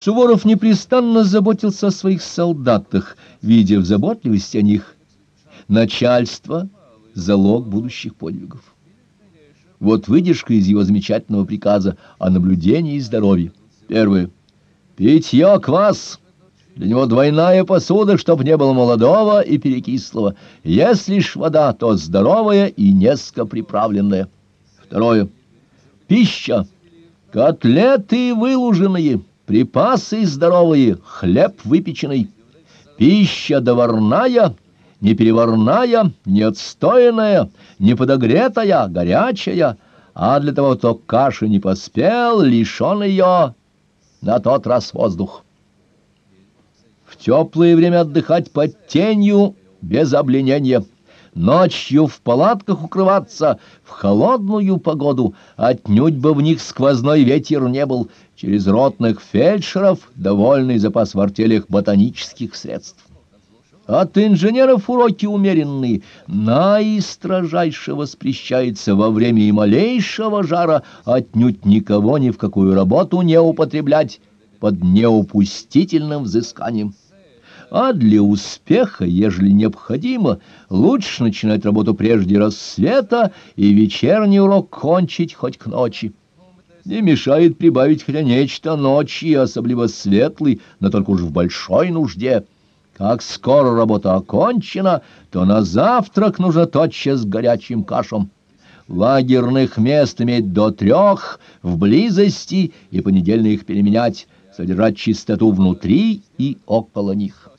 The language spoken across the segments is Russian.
Суворов непрестанно заботился о своих солдатах, видя в заботливости о них начальство — залог будущих подвигов. Вот выдержка из его замечательного приказа о наблюдении и здоровье. Первое. Питье квас. Для него двойная посуда, чтоб не было молодого и перекислого. Если ж вода, то здоровая и несколько приправленная. Второе. Пища. Котлеты выложенные припасы здоровые, хлеб выпеченный, пища доварная, не переварная, не отстоянная, не подогретая, горячая, а для того, кто каши не поспел, лишен ее на тот раз воздух. В теплое время отдыхать под тенью без обленения — ночью в палатках укрываться, в холодную погоду, отнюдь бы в них сквозной ветер не был, через ротных фельдшеров довольный запас в артелях ботанических средств. От инженеров уроки умеренные, наистрожайше воспрещается во время и малейшего жара отнюдь никого ни в какую работу не употреблять под неупустительным взысканием а для успеха, ежели необходимо, лучше начинать работу прежде рассвета и вечерний урок кончить хоть к ночи. Не мешает прибавить хотя нечто ночи, особливо светлый, но только уж в большой нужде. Как скоро работа окончена, то на завтрак нужно тотчас горячим кашем. Лагерных мест иметь до трех, в близости, и понедельно их переменять, содержать чистоту внутри и около них.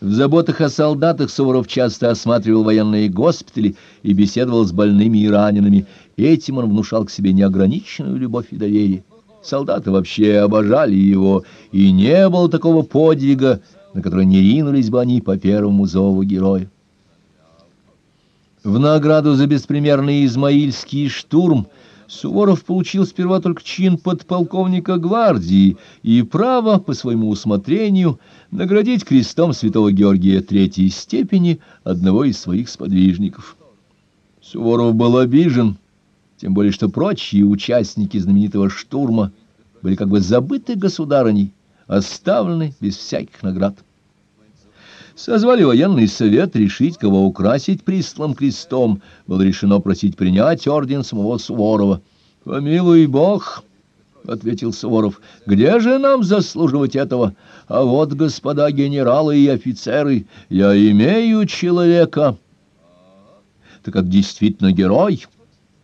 В заботах о солдатах Суворов часто осматривал военные госпитали и беседовал с больными и ранеными. Этим он внушал к себе неограниченную любовь и доверие. Солдаты вообще обожали его, и не было такого подвига, на который не ринулись бы они по первому зову героя. В награду за беспримерный измаильский штурм Суворов получил сперва только чин подполковника гвардии и право по своему усмотрению наградить крестом святого Георгия третьей степени одного из своих сподвижников. Суворов был обижен, тем более что прочие участники знаменитого штурма были как бы забыты государыней, оставлены без всяких наград. Созвали военный совет решить, кого украсить прислом крестом. Было решено просить принять орден самого Суворова. «Помилуй Бог!» — ответил Суворов. — Где же нам заслуживать этого? А вот, господа генералы и офицеры, я имею человека. Так это действительно герой.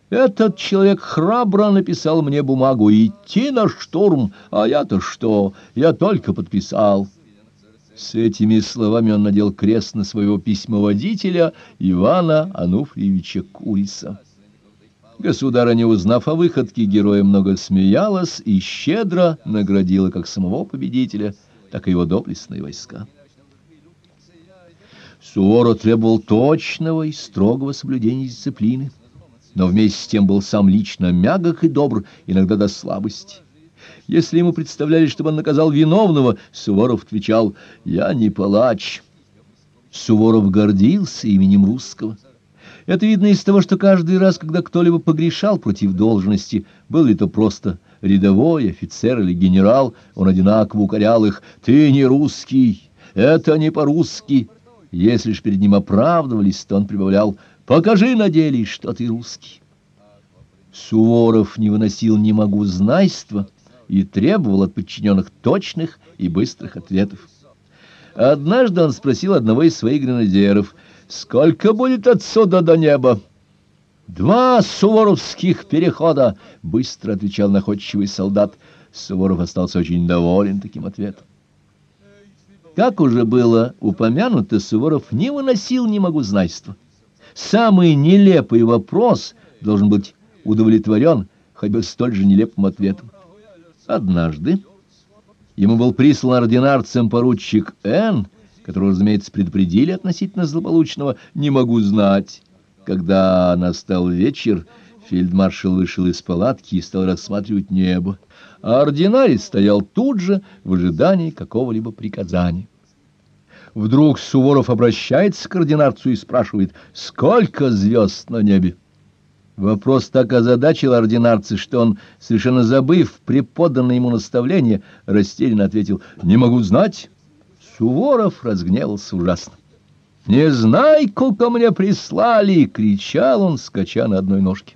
Этот человек храбро написал мне бумагу идти на штурм, а я-то что? Я только подписал. С этими словами он надел крест на своего письмоводителя Ивана Ануфриевича Куриса. Государыня, узнав о выходке, героя много смеялась и щедро наградила как самого победителя, так и его доблестные войска. Суворов требовал точного и строгого соблюдения дисциплины, но вместе с тем был сам лично мягок и добр, иногда до слабости. Если ему представляли, чтобы он наказал виновного, Суворов отвечал «Я не палач». Суворов гордился именем русского. Это видно из того, что каждый раз, когда кто-либо погрешал против должности, был ли то просто рядовой, офицер или генерал, он одинаково укорял их «ты не русский, это не по-русски». Если ж перед ним оправдывались, то он прибавлял «покажи на деле, что ты русский». Суворов не выносил «не могу знайства» и требовал от подчиненных точных и быстрых ответов. Однажды он спросил одного из своих гренадеров — Сколько будет отсюда до неба? Два суворовских перехода, быстро отвечал находчивый солдат. Суворов остался очень доволен таким ответом. Как уже было упомянуто, Суворов не выносил «не могу знайства». Самый нелепый вопрос должен быть удовлетворен хоть бы столь же нелепым ответом. Однажды ему был прислан ординарцем поручик Н., которого, разумеется, предупредили относительно злополучного, не могу знать. Когда настал вечер, фельдмаршал вышел из палатки и стал рассматривать небо, а ординарец стоял тут же в ожидании какого-либо приказания. Вдруг Суворов обращается к ординарцу и спрашивает, сколько звезд на небе? Вопрос так озадачил ординарца, что он, совершенно забыв преподанное ему наставление, растерянно ответил «Не могу знать». Суворов разгневался ужасно. «Не знай, сколько мне прислали!» — кричал он, скача на одной ножке.